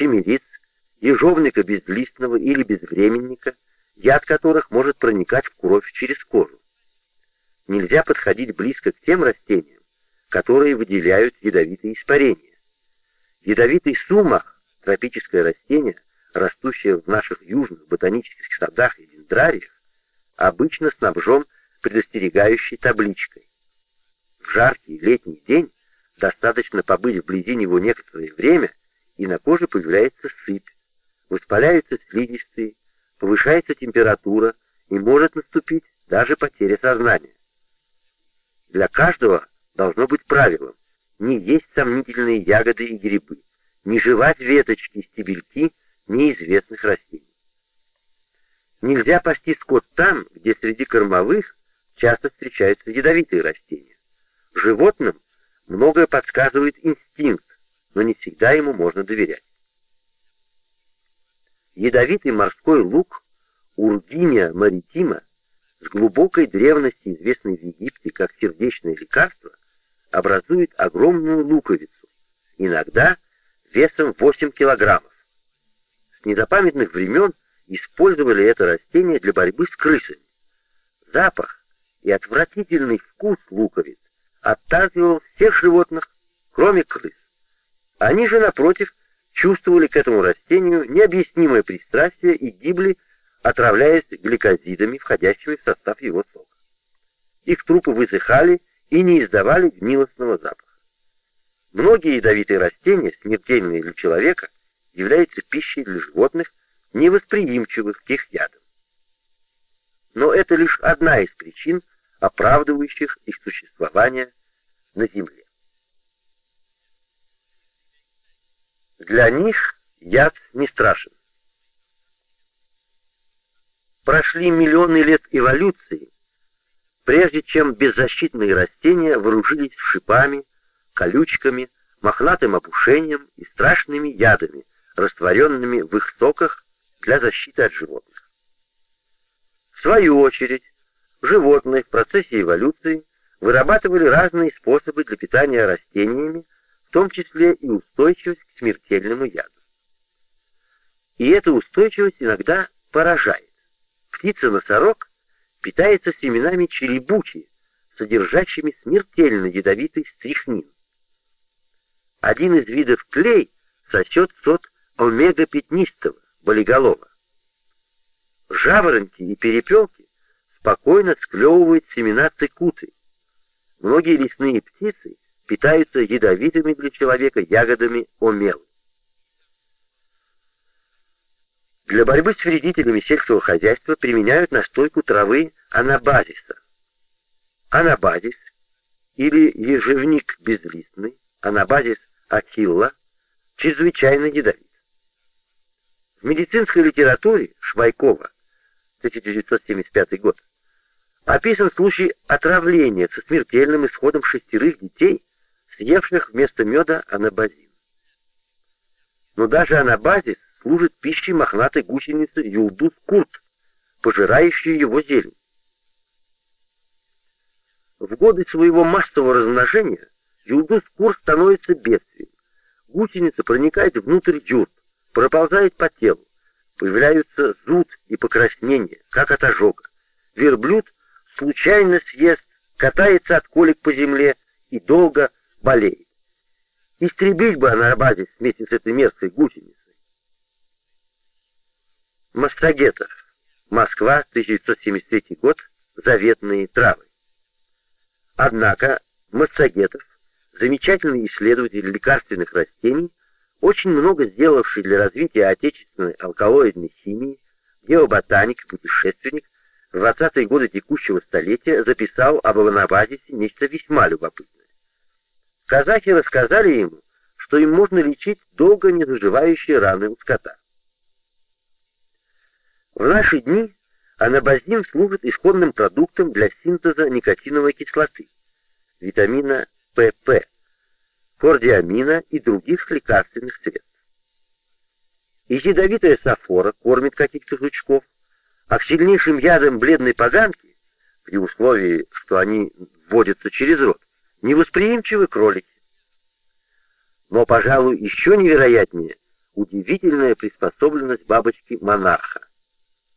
чемериц, ежовника безлистного или безвременника, яд которых может проникать в кровь через кожу. Нельзя подходить близко к тем растениям, которые выделяют ядовитые испарения. Ядовитый сумах, тропическое растение, растущее в наших южных ботанических садах и дендрариях, обычно снабжен предостерегающей табличкой. В жаркий летний день достаточно побыть вблизи него некоторое время, и на коже появляется сыпь, воспаляются слизистые, повышается температура и может наступить даже потеря сознания. Для каждого должно быть правилом не есть сомнительные ягоды и грибы, не жевать веточки и стебельки неизвестных растений. Нельзя пасти скот там, где среди кормовых часто встречаются ядовитые растения. Животным многое подсказывает инстинкт, но не всегда ему можно доверять. Ядовитый морской лук Ургиния маритима с глубокой древности, известный в Египте как сердечное лекарство, образует огромную луковицу, иногда весом 8 килограммов. С незапамятных времен использовали это растение для борьбы с крысами. Запах и отвратительный вкус луковиц отталкивал всех животных, кроме крыс. Они же, напротив, чувствовали к этому растению необъяснимое пристрастие и гибли, отравляясь гликозидами, входящими в состав его сока. Их трупы высыхали и не издавали гнилостного запаха. Многие ядовитые растения, смертельные для человека, являются пищей для животных, невосприимчивых к их ядам. Но это лишь одна из причин, оправдывающих их существование на Земле. Для них яд не страшен. Прошли миллионы лет эволюции, прежде чем беззащитные растения вооружились шипами, колючками, мохнатым опушением и страшными ядами, растворенными в их соках для защиты от животных. В свою очередь, животные в процессе эволюции вырабатывали разные способы для питания растениями, в том числе и устойчивость к смертельному яду. И эта устойчивость иногда поражает. Птица-носорог питается семенами черебухи, содержащими смертельно ядовитый стрихнин. Один из видов клей сосет сот омега-пятнистого, болиголова. Жаворонки и перепелки спокойно склевывают семена цикуты. Многие лесные птицы питаются ядовитыми для человека ягодами омелы. Для борьбы с вредителями сельского хозяйства применяют настойку травы анабазиса. Анабазис или ежевник безлистный, анабазис ахилла, чрезвычайно ядовит. В медицинской литературе Швайкова, 1975 год, описан случай отравления со смертельным исходом шестерых детей съевших вместо меда анабазин. Но даже анабазис служит пищей мохнатой гусеницы юлдус курт, пожирающей его зелень. В годы своего массового размножения юлдус курт становится бедствием. Гусеница проникает внутрь юрт, проползает по телу, появляются зуд и покраснение, как от ожога. Верблюд случайно съест, катается от колик по земле и долго болеет. Истребить бы она базе вместе с этой мерзкой гусеницей. Мастагетов. Москва, 1973 год. Заветные травы. Однако Массагетов, замечательный исследователь лекарственных растений, очень много сделавший для развития отечественной алкалоидной химии, геоботаник, путешественник, в 20-е годы текущего столетия записал об аванабазисе нечто весьма любопытное. Казахи рассказали ему, что им можно лечить долго не заживающие раны у скота. В наши дни анабазин служит исходным продуктом для синтеза никотиновой кислоты, витамина ПП, кордиамина и других лекарственных средств. И ядовитая сафора кормит каких-то жучков, а к сильнейшим ядам бледной поганки, при условии, что они вводятся через рот, невосприимчивы кролики. Но, пожалуй, еще невероятнее удивительная приспособленность бабочки монарха.